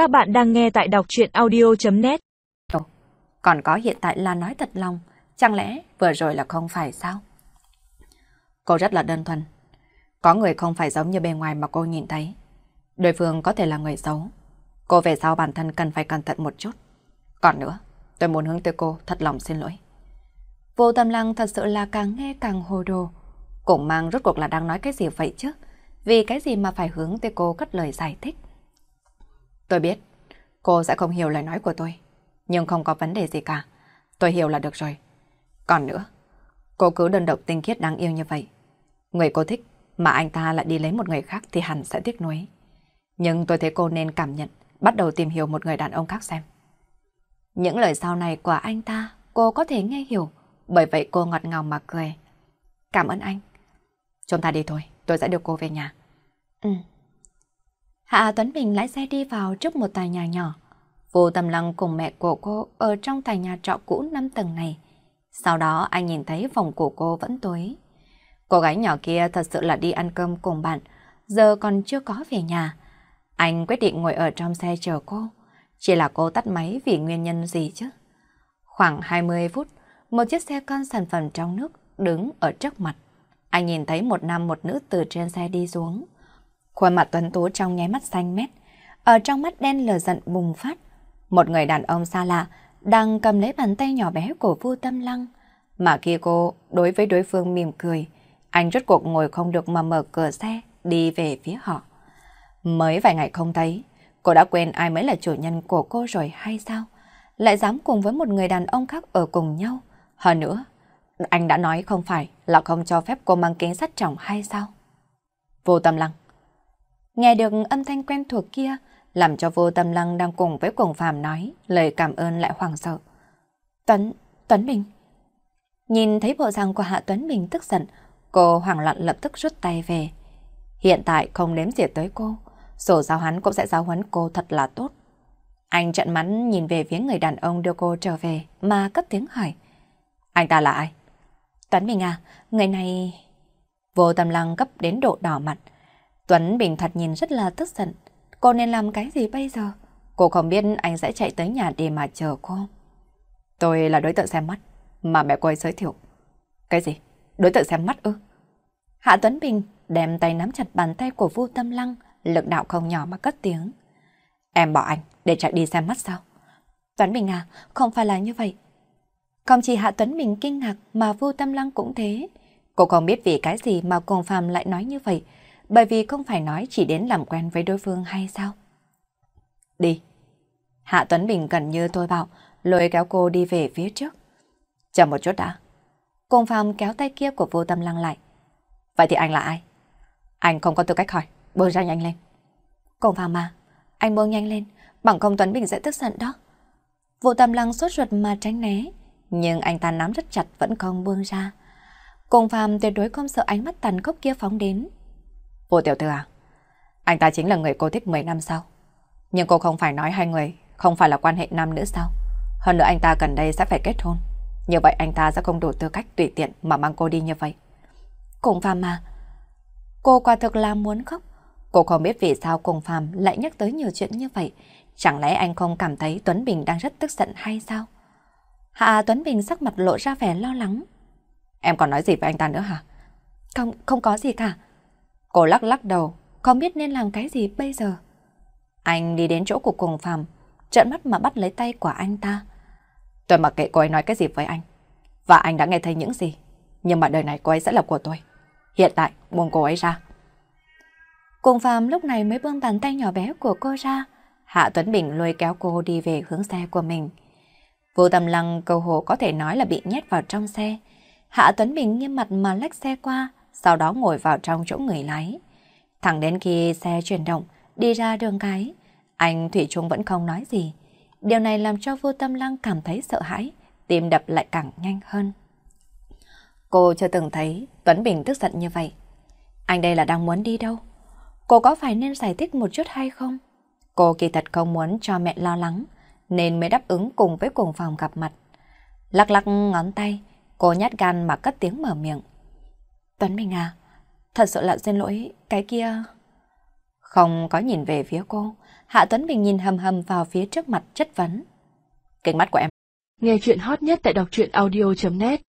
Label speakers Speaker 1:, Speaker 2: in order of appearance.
Speaker 1: Các bạn đang nghe tại đọc chuyện audio.net
Speaker 2: Còn có hiện tại là nói thật lòng, chẳng lẽ vừa rồi là không phải sao? Cô rất là đơn thuần. Có người không phải giống như bề ngoài mà cô nhìn thấy. Đối phương có thể là người xấu. Cô về sau bản thân cần phải cẩn thận một chút. Còn nữa, tôi muốn hướng tới cô thật lòng xin lỗi. Vô tâm lăng thật sự là càng nghe càng hồ đồ. Cũng mang rốt cuộc là đang nói cái gì vậy chứ? Vì cái gì mà phải hướng tới cô cất lời giải thích? Tôi biết, cô sẽ không hiểu lời nói của tôi. Nhưng không có vấn đề gì cả. Tôi hiểu là được rồi. Còn nữa, cô cứ đơn độc tinh khiết đáng yêu như vậy. Người cô thích mà anh ta lại đi lấy một người khác thì hẳn sẽ tiếc nuối. Nhưng tôi thấy cô nên cảm nhận, bắt đầu tìm hiểu một người đàn ông khác xem. Những lời sau này của anh ta, cô có thể nghe hiểu, bởi vậy cô ngọt ngào mà cười. Cảm ơn anh. Chúng ta đi thôi, tôi sẽ đưa cô về nhà. Ừ. Hạ Tuấn Bình lái xe đi vào trước một tòa nhà nhỏ. Vô Tâm Lăng cùng mẹ của cô ở trong tòa nhà trọ cũ 5 tầng này. Sau đó anh nhìn thấy phòng của cô vẫn tối. Cô gái nhỏ kia thật sự là đi ăn cơm cùng bạn, giờ còn chưa có về nhà. Anh quyết định ngồi ở trong xe chờ cô. Chỉ là cô tắt máy vì nguyên nhân gì chứ? Khoảng 20 phút, một chiếc xe con sản phẩm trong nước đứng ở trước mặt. Anh nhìn thấy một nam một nữ từ trên xe đi xuống. Khuôn mặt tuấn tú trong nháy mắt xanh mét. Ở trong mắt đen lờ giận bùng phát. Một người đàn ông xa lạ đang cầm lấy bàn tay nhỏ bé của Vu Tâm Lăng. Mà khi cô đối với đối phương mỉm cười, anh rốt cuộc ngồi không được mà mở cửa xe đi về phía họ. Mới vài ngày không thấy, cô đã quên ai mới là chủ nhân của cô rồi hay sao? Lại dám cùng với một người đàn ông khác ở cùng nhau. Hơn nữa, anh đã nói không phải là không cho phép cô mang kính sắt trọng hay sao? Vô tâm lăng. Nghe được âm thanh quen thuộc kia, làm cho vô tâm lăng đang cùng với cuồng phàm nói, lời cảm ơn lại hoảng sợ. Tuấn, Tuấn Bình. Nhìn thấy bộ dạng của Hạ Tuấn Bình tức giận, cô hoảng loạn lập tức rút tay về. Hiện tại không nếm diệt tới cô, sổ giáo hắn cũng sẽ giáo huấn cô thật là tốt. Anh trận mắn nhìn về phía người đàn ông đưa cô trở về mà cất tiếng hỏi. Anh ta là ai? Tuấn Bình à, người này... Vô tâm lăng cấp đến độ đỏ mặt. Tuấn Bình thật nhìn rất là tức giận. Cô nên làm cái gì bây giờ? Cô không biết anh sẽ chạy tới nhà để mà chờ cô. Tôi là đối tượng xem mắt, mà mẹ cô ấy giới thiệu. Cái gì? Đối tượng xem mắt ư? Hạ Tuấn Bình đem tay nắm chặt bàn tay của Vu Tâm Lăng, lực đạo không nhỏ mà cất tiếng. Em bỏ anh để chạy đi xem mắt sao? Tuấn Bình à, không phải là như vậy. Không chỉ Hạ Tuấn Bình kinh ngạc mà Vu Tâm Lăng cũng thế. Cô không biết vì cái gì mà cùng Phạm lại nói như vậy, bởi vì không phải nói chỉ đến làm quen với đối phương hay sao? Đi. Hạ Tuấn Bình gần như tôi bảo, lôi kéo cô đi về phía trước. Chờ một chút đã. Cùng Phạm kéo tay kia của vô tâm lăng lại. Vậy thì anh là ai? Anh không có tư cách hỏi, buông ra nhanh lên. Cùng Phạm mà, anh buông nhanh lên, bằng không Tuấn Bình sẽ tức giận đó. Vô tâm lăng sốt ruột mà tránh né, nhưng anh ta nắm rất chặt vẫn không buông ra. Cùng Phạm tuyệt đối không sợ ánh mắt tàn khốc kia phóng đến. Vô tiểu thư à, anh ta chính là người cô thích 10 năm sau. Nhưng cô không phải nói hai người không phải là quan hệ nam nữ sao? Hơn nữa anh ta gần đây sẽ phải kết hôn. Như vậy anh ta sẽ không đủ tư cách tùy tiện mà mang cô đi như vậy. Cùng phàm mà. Cô quả thực là muốn khóc. Cô không biết vì sao cùng phàm lại nhắc tới nhiều chuyện như vậy. Chẳng lẽ anh không cảm thấy Tuấn Bình đang rất tức giận hay sao? Hạ Tuấn Bình sắc mặt lộ ra vẻ lo lắng. Em còn nói gì với anh ta nữa hả? Không, không có gì cả. Cô lắc lắc đầu, không biết nên làm cái gì bây giờ. Anh đi đến chỗ của cùng phàm, trợn mắt mà bắt lấy tay của anh ta. Tôi mặc kệ cô ấy nói cái gì với anh. Và anh đã nghe thấy những gì. Nhưng mà đời này cô ấy sẽ là của tôi. Hiện tại, buông cô ấy ra. Cùng phàm lúc này mới buông bàn tay nhỏ bé của cô ra. Hạ Tuấn Bình lôi kéo cô đi về hướng xe của mình. Vô tầm lăng cầu hồ có thể nói là bị nhét vào trong xe. Hạ Tuấn Bình nghiêm mặt mà lách xe qua, sau đó ngồi vào trong chỗ người lái. Thẳng đến khi xe chuyển động, đi ra đường cái, anh Thủy Trung vẫn không nói gì. Điều này làm cho vô tâm lăng cảm thấy sợ hãi, tim đập lại càng nhanh hơn. Cô chưa từng thấy Tuấn Bình tức giận như vậy. Anh đây là đang muốn đi đâu? Cô có phải nên giải thích một chút hay không? Cô kỳ thật không muốn cho mẹ lo lắng, nên mới đáp ứng cùng với cùng phòng gặp mặt. Lắc lắc ngón tay, cô nhát gan mà cất tiếng mở miệng. Tuấn Bình à, thật sự là xin lỗi, cái kia... Không có nhìn về phía cô, Hạ Tuấn Bình nhìn hầm hầm vào phía trước mặt chất vấn. Kính mắt của em.
Speaker 1: Nghe chuyện hot nhất tại đọc truyện audio.net